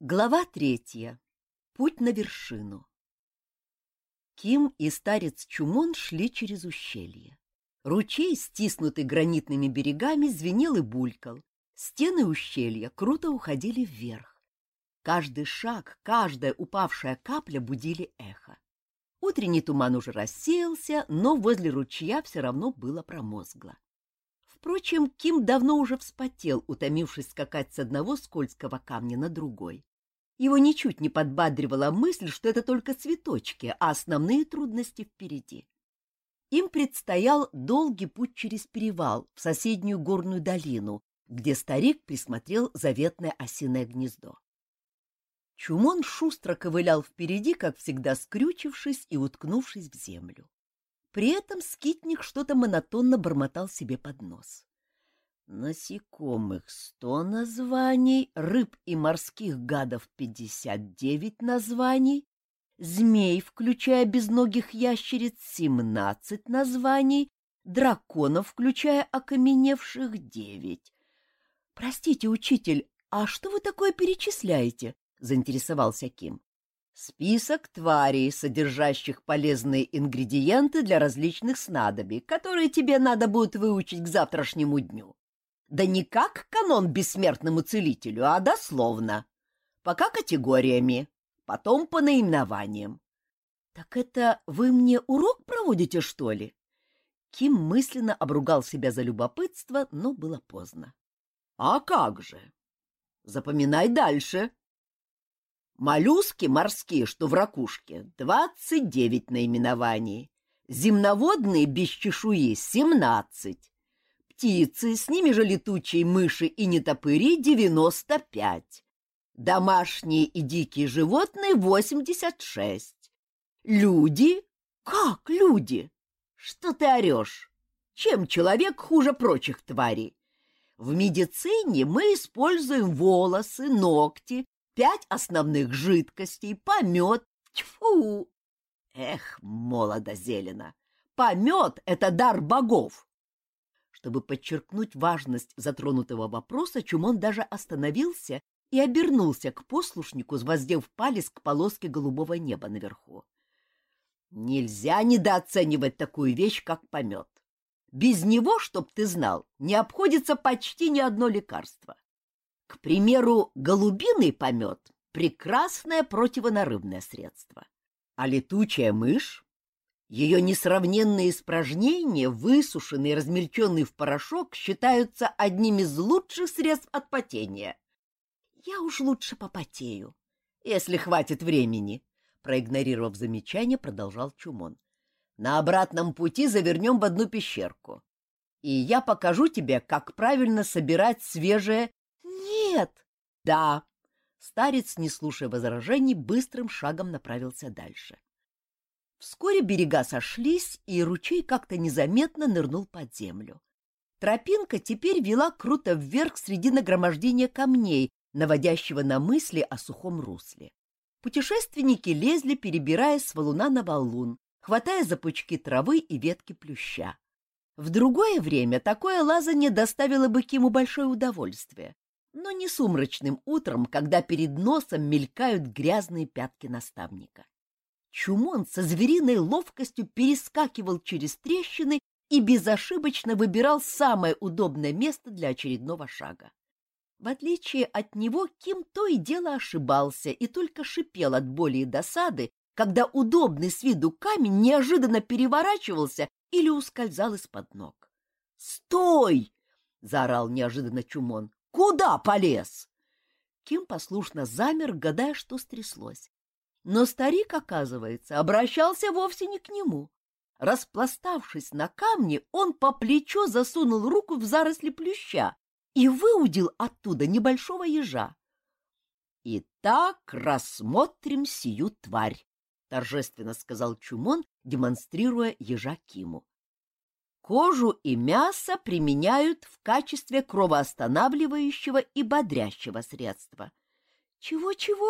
Глава третья. Путь на вершину. Ким и старец Чумон шли через ущелье. Ручей, стиснутый гранитными берегами, звенел и булькал. Стены ущелья круто уходили вверх. Каждый шаг, каждая упавшая капля будили эхо. Утренний туман уже рассеялся, но возле ручья все равно было промозгло. Впрочем, Ким давно уже вспотел, утомившись скакать с одного скользкого камня на другой. Его ничуть не подбадривала мысль, что это только цветочки, а основные трудности впереди. Им предстоял долгий путь через перевал в соседнюю горную долину, где старик присмотрел заветное осиное гнездо. Чумон шустро ковылял впереди, как всегда скрючившись и уткнувшись в землю. При этом скитник что-то монотонно бормотал себе под нос. Насекомых сто названий, рыб и морских гадов пятьдесят девять названий, змей, включая безногих ящериц, семнадцать названий, драконов, включая окаменевших, девять. — Простите, учитель, а что вы такое перечисляете? — заинтересовался Ким. Список тварей, содержащих полезные ингредиенты для различных снадобий, которые тебе надо будет выучить к завтрашнему дню. Да не как канон бессмертному целителю, а дословно. Пока категориями, потом по наименованиям. Так это вы мне урок проводите, что ли? Ким мысленно обругал себя за любопытство, но было поздно. А как же? Запоминай дальше. Моллюски морские, что в ракушке, двадцать девять наименований. Земноводные без чешуи — семнадцать. Птицы, с ними же летучие мыши и нетопыри — девяносто пять. Домашние и дикие животные — восемьдесят шесть. Люди? Как люди? Что ты орешь? Чем человек хуже прочих тварей? В медицине мы используем волосы, ногти, пять основных жидкостей, помет. Тьфу! Эх, молодо зелено! Помет — это дар богов! Чтобы подчеркнуть важность затронутого вопроса, Чумон даже остановился и обернулся к послушнику, воздев палец к полоске голубого неба наверху. Нельзя недооценивать такую вещь, как помет. Без него, чтоб ты знал, не обходится почти ни одно лекарство. К примеру, голубиный помет — прекрасное противонарывное средство. А летучая мышь? Ее несравненные испражнения, высушенные и размельченные в порошок, считаются одним из лучших средств от потения. Я уж лучше попотею, если хватит времени, — проигнорировав замечание, продолжал Чумон. На обратном пути завернем в одну пещерку, и я покажу тебе, как правильно собирать свежее нет. Да. Старец, не слушая возражений, быстрым шагом направился дальше. Вскоре берега сошлись, и ручей как-то незаметно нырнул под землю. Тропинка теперь вела круто вверх среди нагромождения камней, наводящего на мысли о сухом русле. Путешественники лезли, перебирая с валуна на валун, хватая за пучки травы и ветки плюща. В другое время такое лазание доставило бы Киму большое удовольствие, но не сумрачным утром, когда перед носом мелькают грязные пятки наставника. Чумон со звериной ловкостью перескакивал через трещины и безошибочно выбирал самое удобное место для очередного шага. В отличие от него, Ким то и дело ошибался и только шипел от боли и досады, когда удобный с виду камень неожиданно переворачивался или ускользал из-под ног. «Стой!» — заорал неожиданно Чумон. Куда полез? Ким послушно замер, гадая, что стряслось. Но старик, оказывается, обращался вовсе не к нему. Распластавшись на камне, он по плечо засунул руку в заросли плюща и выудил оттуда небольшого ежа. «Итак, рассмотрим сию тварь», — торжественно сказал Чумон, демонстрируя ежа Киму. Кожу и мясо применяют в качестве кровоостанавливающего и бодрящего средства. Чего-чего?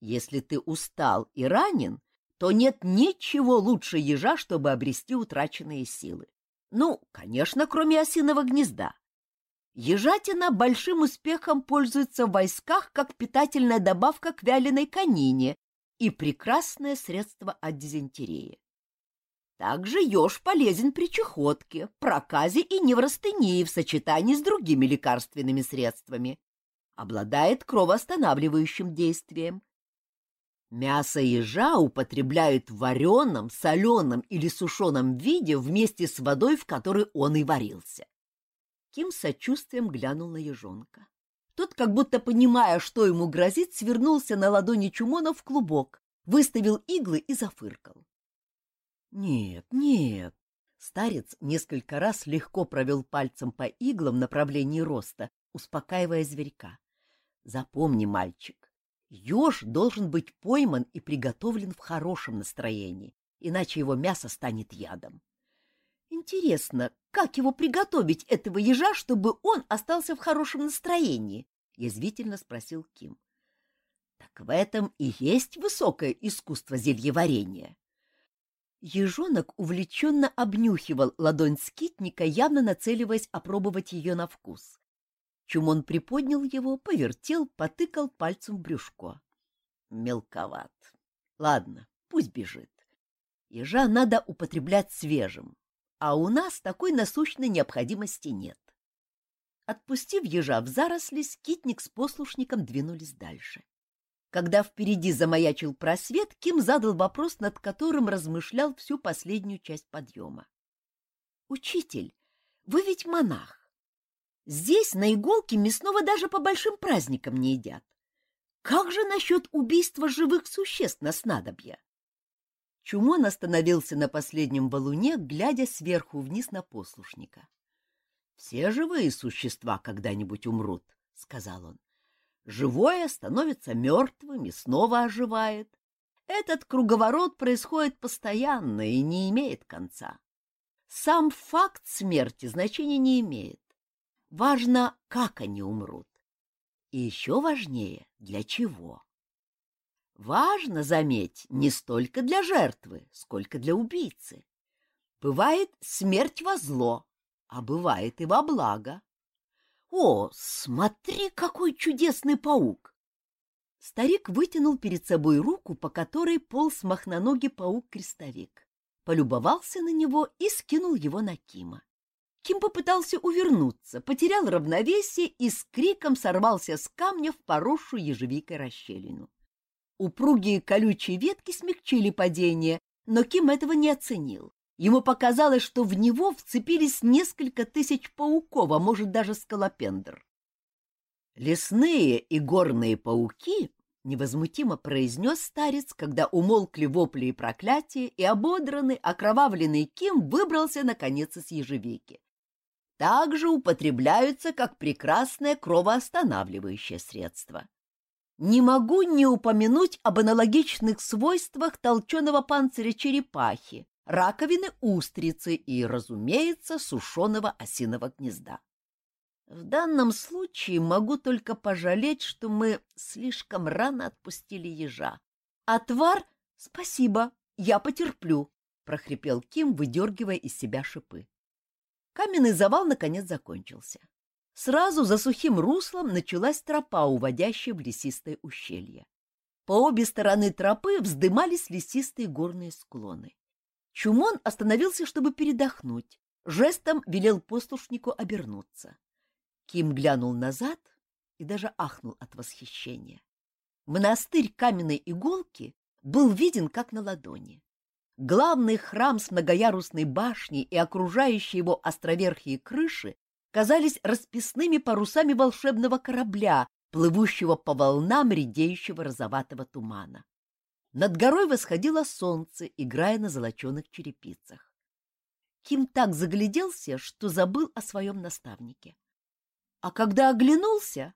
Если ты устал и ранен, то нет ничего лучше ежа, чтобы обрести утраченные силы. Ну, конечно, кроме осиного гнезда. Ежатина большим успехом пользуется в войсках как питательная добавка к вяленой конине и прекрасное средство от дизентерии. Также еж полезен при чехотке, проказе и неврастении в сочетании с другими лекарственными средствами. Обладает кровоостанавливающим действием. Мясо ежа употребляют в вареном, соленом или сушеном виде вместе с водой, в которой он и варился. Ким сочувствием глянул на ежонка. Тот, как будто понимая, что ему грозит, свернулся на ладони Чумона в клубок, выставил иглы и зафыркал. Нет, нет. Старец несколько раз легко провел пальцем по иглам в направлении роста, успокаивая зверька. Запомни, мальчик, еж должен быть пойман и приготовлен в хорошем настроении, иначе его мясо станет ядом. Интересно, как его приготовить, этого ежа, чтобы он остался в хорошем настроении? — язвительно спросил Ким. — Так в этом и есть высокое искусство зельеварения. Ежонок увлеченно обнюхивал ладонь скитника, явно нацеливаясь опробовать ее на вкус. Чумон приподнял его, повертел, потыкал пальцем в брюшко. Мелковат. Ладно, пусть бежит. Ежа надо употреблять свежим, а у нас такой насущной необходимости нет. Отпустив ежа в заросли, скитник с послушником двинулись дальше. Когда впереди замаячил просвет, Ким задал вопрос, над которым размышлял всю последнюю часть подъема. «Учитель, вы ведь монах. Здесь на иголке мясного даже по большим праздникам не едят. Как же насчет убийства живых существ на снадобье?» Чумон остановился на последнем валуне, глядя сверху вниз на послушника. — Все живые существа когда-нибудь умрут, — сказал он. Живое становится мертвым и снова оживает. Этот круговорот происходит постоянно и не имеет конца. Сам факт смерти значения не имеет. Важно, как они умрут. И еще важнее, для чего. Важно, заметь, не столько для жертвы, сколько для убийцы. Бывает смерть во зло, а бывает и во благо. О, смотри, какой чудесный паук! Старик вытянул перед собой руку, по которой полз махноногий паук-крестовик. Полюбовался на него и скинул его на Кима. Ким попытался увернуться, потерял равновесие и с криком сорвался с камня в поросшую ежевикой расщелину. Упругие колючие ветки смягчили падение, но Ким этого не оценил. Ему показалось, что в него вцепились несколько тысяч пауков, а может даже скалопендр. «Лесные и горные пауки», — невозмутимо произнес старец, когда умолкли вопли и проклятия, и ободранный, окровавленный Ким выбрался, наконец, из ежевики. «Также употребляются как прекрасное кровоостанавливающее средство не могу не упомянуть об аналогичных свойствах толченого панциря черепахи, раковины устрицы и, разумеется, сушеного осиного гнезда. В данном случае могу только пожалеть, что мы слишком рано отпустили ежа. Отвар? Спасибо, я потерплю, — прохрипел Ким, выдергивая из себя шипы. Каменный завал наконец закончился. Сразу за сухим руслом началась тропа, уводящая в лесистое ущелье. По обе стороны тропы вздымались лесистые горные склоны. Чумон остановился, чтобы передохнуть, жестом велел послушнику обернуться. Ким глянул назад и даже ахнул от восхищения. Монастырь каменной иголки был виден как на ладони. Главный храм с многоярусной башней и окружающие его островерхие крыши казались расписными парусами волшебного корабля, плывущего по волнам редеющего розоватого тумана. Над горой восходило солнце, играя на золоченых черепицах. Ким так загляделся, что забыл о своем наставнике. А когда оглянулся,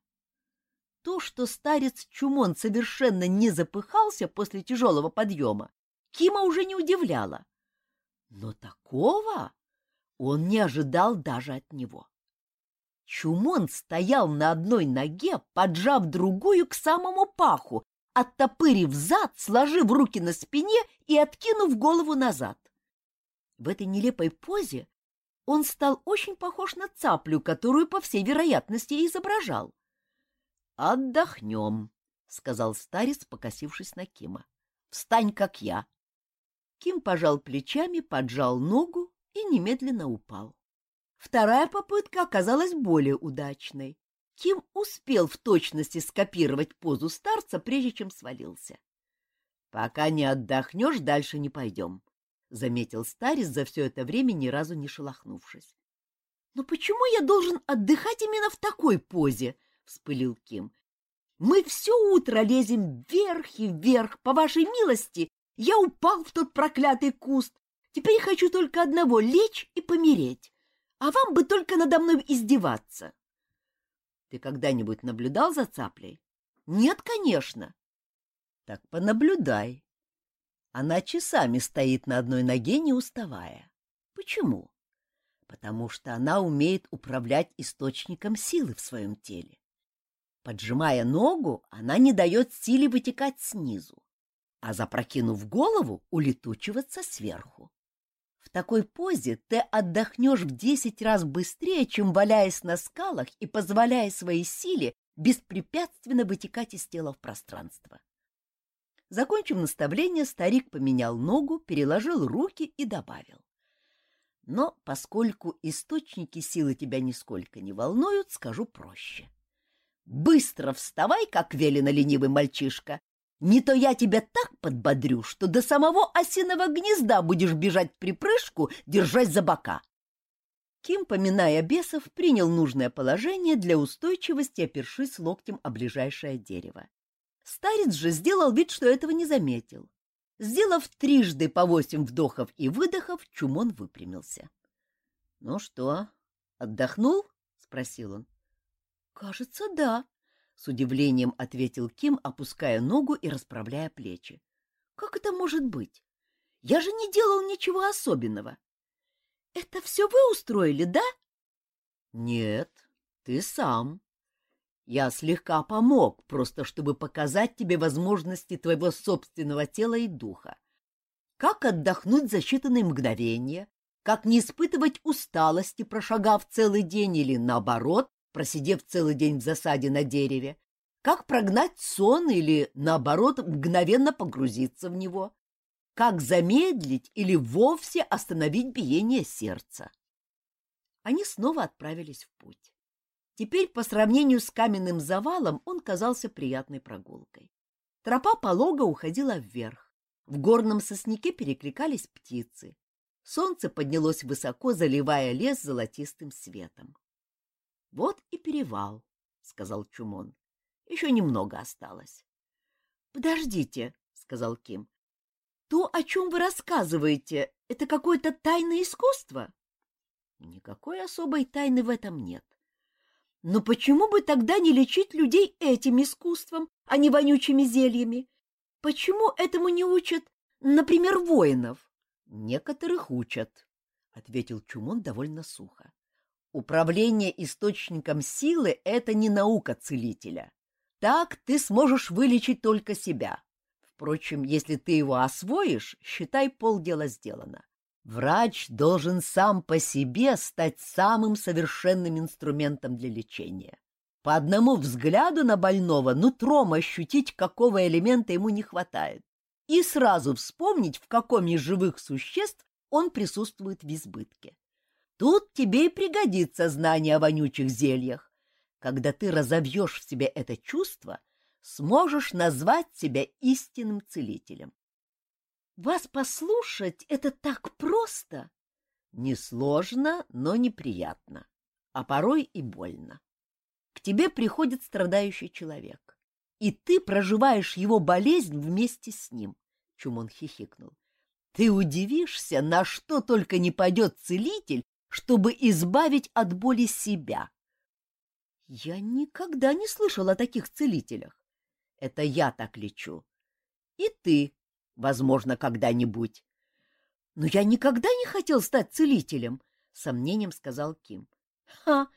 то, что старец Чумон совершенно не запыхался после тяжелого подъема, Кима уже не удивляло. Но такого он не ожидал даже от него. Чумон стоял на одной ноге, поджав другую к самому паху, оттопырив зад, сложив руки на спине и откинув голову назад. В этой нелепой позе он стал очень похож на цаплю, которую, по всей вероятности, изображал. — Отдохнем, — сказал старец, покосившись на Кима. — Встань, как я. Ким пожал плечами, поджал ногу и немедленно упал. Вторая попытка оказалась более удачной. Ким успел в точности скопировать позу старца, прежде чем свалился. — Пока не отдохнешь, дальше не пойдем, — заметил старец за все это время, ни разу не шелохнувшись. — Но почему я должен отдыхать именно в такой позе? — вспылил Ким. — Мы все утро лезем вверх и вверх. По вашей милости, я упал в тот проклятый куст. Теперь хочу только одного — лечь и помереть. А вам бы только надо мной издеваться. Ты когда-нибудь наблюдал за цаплей? Нет, конечно. Так понаблюдай. Она часами стоит на одной ноге, не уставая. Почему? Потому что она умеет управлять источником силы в своем теле. Поджимая ногу, она не дает силе вытекать снизу, а запрокинув голову, улетучиваться сверху. Такой позе ты отдохнешь в десять раз быстрее, чем валяясь на скалах и позволяя своей силе беспрепятственно вытекать из тела в пространство. Закончив наставление, старик поменял ногу, переложил руки и добавил. Но поскольку источники силы тебя нисколько не волнуют, скажу проще. Быстро вставай, как велено ленивый мальчишка. Не то я тебя так подбодрю, что до самого осиного гнезда будешь бежать в припрыжку, держась за бока. Ким, поминая бесов, принял нужное положение для устойчивости, опершись локтем о ближайшее дерево. Старец же сделал вид, что этого не заметил. Сделав трижды по восемь вдохов и выдохов, Чумон выпрямился. — Ну что, отдохнул? — спросил он. — Кажется, да, — с удивлением ответил Ким, опуская ногу и расправляя плечи. — Как это может быть? Я же не делал ничего особенного. — Это все вы устроили, да? — Нет, ты сам, я слегка помог, просто чтобы показать тебе возможности твоего собственного тела и духа. Как отдохнуть за считанные мгновения, как не испытывать усталости, прошагав целый день или, наоборот, просидев целый день в засаде на дереве, как прогнать сон или, наоборот, мгновенно погрузиться в него, как замедлить или вовсе остановить биение сердца. Они снова отправились в путь. Теперь по сравнению с каменным завалом он казался приятной прогулкой. Тропа полога уходила вверх. В горном сосняке перекликались птицы. Солнце поднялось высоко, заливая лес золотистым светом. — Вот и перевал, — сказал Чумон. — Еще немного осталось. — Подождите, — сказал Ким. — То, о чем вы рассказываете, это какое-то тайное искусство? — Никакой особой тайны в этом нет. Но почему бы тогда не лечить людей этим искусством, а не вонючими зельями? Почему этому не учат, например, воинов? Некоторых учат, ответил Чумон довольно сухо. Управление источником силы — это не наука целителя. Так ты сможешь вылечить только себя. Впрочем, если ты его освоишь, считай, полдела сделано. Врач должен сам по себе стать самым совершенным инструментом для лечения. По одному взгляду на больного нутром ощутить, какого элемента ему не хватает, и сразу вспомнить, в каком из живых существ он присутствует в избытке. Тут тебе и пригодится знание о вонючих зельях. Когда ты разовьешь в себе это чувство, сможешь назвать себя истинным целителем. Вас послушать — это так просто. Несложно, но неприятно, а порой и больно. К тебе приходит страдающий человек, и ты проживаешь его болезнь вместе с ним. Чумон хихикнул. Ты удивишься, на что только не пойдет целитель, чтобы избавить от боли себя. Я никогда не слышал о таких целителях. Это я так лечу. И ты Возможно, когда-нибудь. Но я никогда не хотел стать целителем, — сомнением сказал Ким. Ха,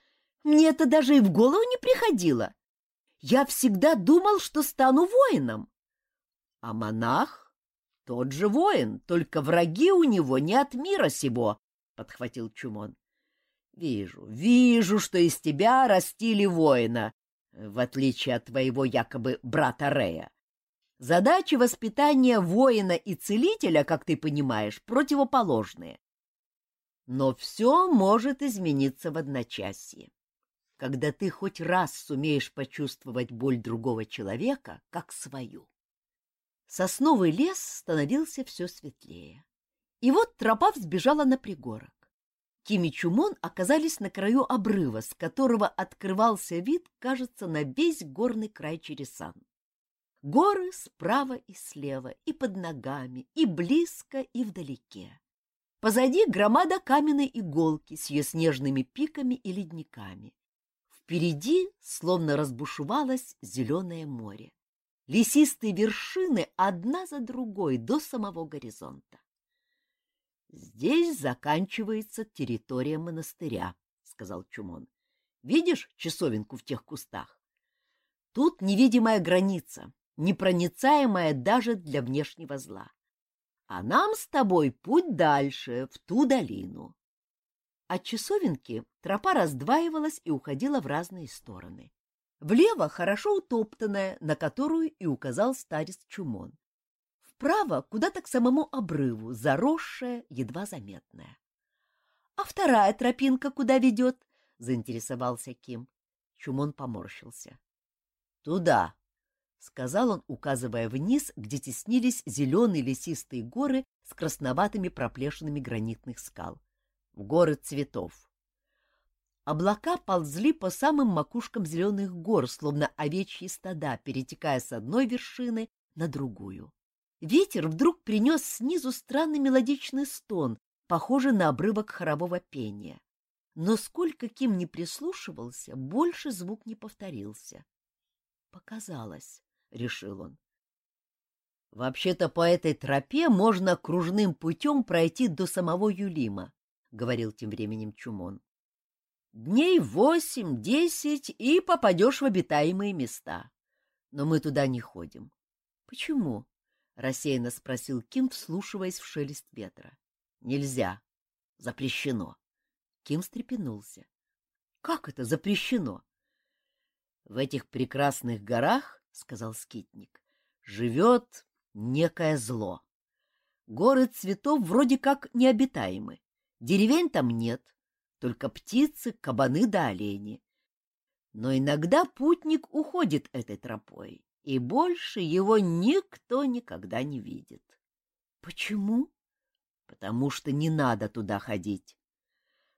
мне это даже и в голову не приходило. Я всегда думал, что стану воином. А монах — тот же воин, только враги у него не от мира сего, — подхватил Чумон. Вижу, вижу, что из тебя растили воина, в отличие от твоего якобы брата Рея. Задачи воспитания воина и целителя, как ты понимаешь, противоположные. Но все может измениться в одночасье. Когда ты хоть раз сумеешь почувствовать боль другого человека, как свою. Сосновый лес становился все светлее. И вот тропа взбежала на пригорок. Ким и Чумон оказались на краю обрыва, с которого открывался вид, кажется, на весь горный край Чересан. Горы справа и слева, и под ногами, и близко, и вдалеке. Позади громада каменной иголки с ее снежными пиками и ледниками. Впереди словно разбушевалось зеленое море. Лесистые вершины одна за другой до самого горизонта. Здесь заканчивается территория монастыря, сказал Чумон. Видишь часовенку в тех кустах? Тут невидимая граница, непроницаемая даже для внешнего зла. А нам с тобой путь дальше, в ту долину. От часовенки тропа раздваивалась и уходила в разные стороны. Влево хорошо утоптанная, на которую и указал старец Чумон. Вправо куда-то к самому обрыву, заросшая, едва заметная. — А вторая тропинка куда ведет? — заинтересовался Ким. Чумон поморщился. — Туда, — сказал он, указывая вниз, где теснились зеленые лесистые горы с красноватыми проплешинами гранитных скал. В горы цветов. Облака ползли по самым макушкам зеленых гор, словно овечьи стада, перетекая с одной вершины на другую. Ветер вдруг принес снизу странный мелодичный стон, похожий на обрывок хорового пения. Но сколько Ким не прислушивался, больше звук не повторился. Показалось. — решил он. «Вообще-то по этой тропе можно кружным путем пройти до самого Юлима», — говорил тем временем Чумон. «Дней восемь-десять и попадешь в обитаемые места. Но мы туда не ходим». «Почему?» — рассеянно спросил Ким, вслушиваясь в шелест ветра. «Нельзя. Запрещено». Ким встрепенулся. «Как это запрещено?» «В этих прекрасных горах — сказал скитник, — живет некое зло. Горы цветов вроде как необитаемы, деревень там нет, только птицы, кабаны да олени. Но иногда путник уходит этой тропой, и больше его никто никогда не видит. Почему? Потому что не надо туда ходить.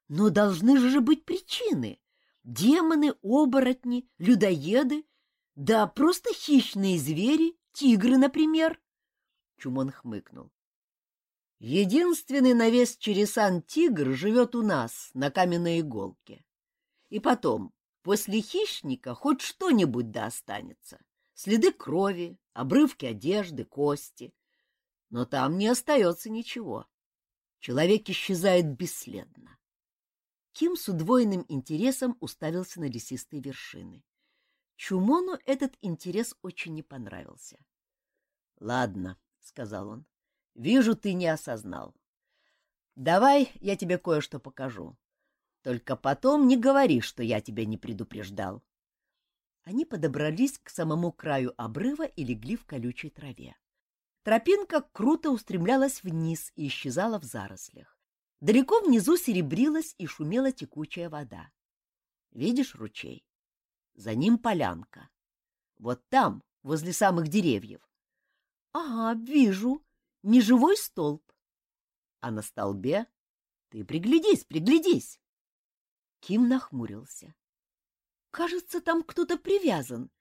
Но должны же быть причины. Демоны, оборотни, людоеды да просто хищные звери, тигры, например. Чумон хмыкнул. Единственный на весь Чересан тигр живет у нас, на каменной иголке. И потом, после хищника хоть что-нибудь да останется. Следы крови, обрывки одежды, кости. Но там не остается ничего. Человек исчезает бесследно. Ким с удвоенным интересом уставился на лесистые вершины. Чумону этот интерес очень не понравился. — Ладно, — сказал он, — вижу, ты не осознал. Давай я тебе кое-что покажу. Только потом не говори, что я тебя не предупреждал. Они подобрались к самому краю обрыва и легли в колючей траве. Тропинка круто устремлялась вниз и исчезала в зарослях. Далеко внизу серебрилась и шумела текучая вода. Видишь ручей? За ним полянка. Вот там, возле самых деревьев. — Ага, вижу. Межевой столб. А на столбе... Ты приглядись, приглядись. Ким нахмурился. — Кажется, там кто-то привязан.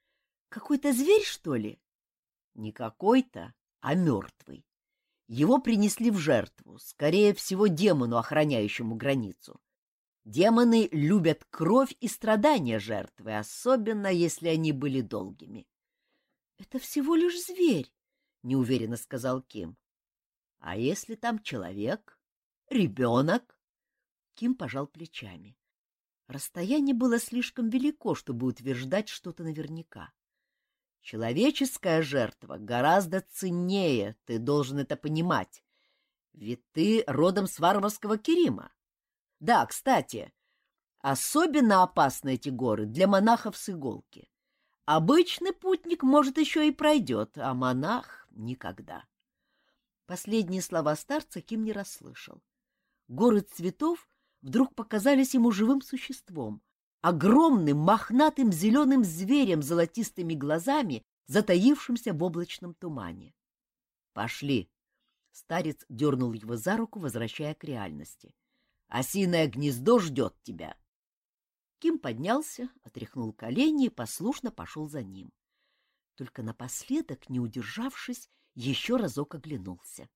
Какой-то зверь, что ли? — Не какой-то, а мертвый. Его принесли в жертву, скорее всего, демону, охраняющему границу. Демоны любят кровь и страдания жертвы, особенно если они были долгими. — Это всего лишь зверь, — неуверенно сказал Ким. — А если там человек? Ребенок? Ким пожал плечами. Расстояние было слишком велико, чтобы утверждать что-то наверняка. Человеческая жертва гораздо ценнее, ты должен это понимать. Ведь ты родом с варварского Керима. Да, кстати, Особенно опасны эти горы для монахов с иголки. Обычный путник, может, еще и пройдет, а монах — никогда. Последние слова старца Ким не расслышал. Горы цветов вдруг показались ему живым существом, огромным мохнатым зеленым зверем с золотистыми глазами, затаившимся в облачном тумане. «Пошли!» Старец дернул его за руку, возвращая к реальности. «Осиное гнездо ждет тебя!» Ким поднялся, отряхнул колени и послушно пошел за ним. Только напоследок, не удержавшись, еще разок оглянулся.